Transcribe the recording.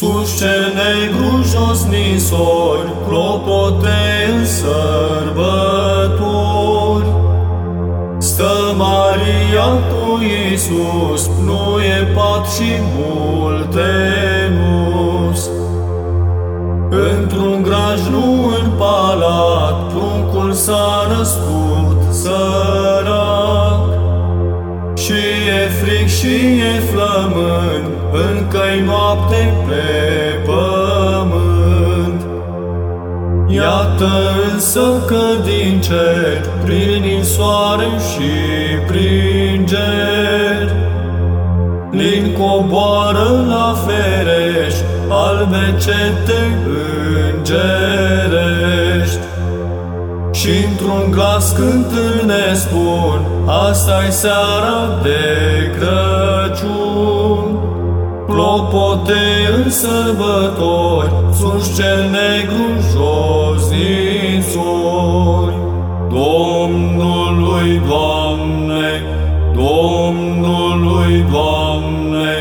Sus cel negru jos nisori, clopote în sărbători. Stă Maria cu Iisus, nu e pat și multe nus. Într-un graj, nu în palat, pruncul s-a născut Și e fric și e flământ, încă-i noapte pe pământ. Iată însă că din cer, prin soare și prin ger, Lin coboară la ferești, albe cete îngerești. Și într-un glas cântând ne spun, asta-i seara de Crăciun. Clopote în sărbători, sus cel negru jos din sori. Domnului, Doamne, Domnului, Doamne,